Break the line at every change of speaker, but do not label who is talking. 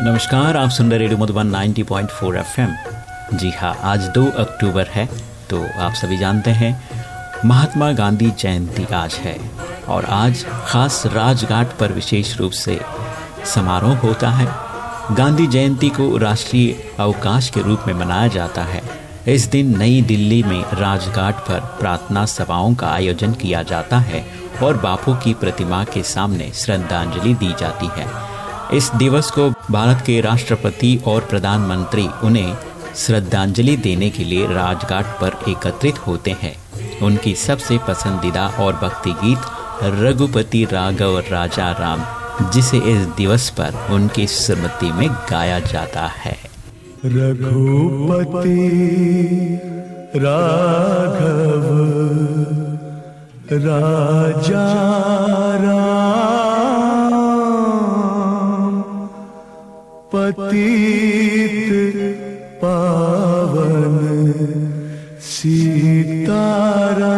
नमस्कार, आप सुन रहे रेडियो मधुबन 90.4 एफएम। जी हाँ आज 2 अक्टूबर है तो आप सभी जानते हैं, महात्मा गांधी जयंती आज है, और आज खास राजघाट पर विशेष रूप से समारोह होता है। गांधी जयंती को राष्ट्रीय अवकाश के रूप में मनाया जाता है। इस दिन नई दिल्ली में राजघाट पर प्रार्थना सभाओं का आयोजन किया जाता है, और बापू की प्रतिमा के सामने श्रद्धांजलि दी जाती है। इस दिवस को भारत के राष्ट्रपति और प्रधानमंत्री उन्हें श्रद्धांजलि देने के लिए राजघाट पर एकत्रित होते हैं। उनकी सबसे पसंदीदा और भक्ति गीत रघुपति राघव राजा राम जिसे इस दिवस पर उनकी स्मृति में गाया जाता है।
रघुपति राघव राजा पतित पावन सीतारा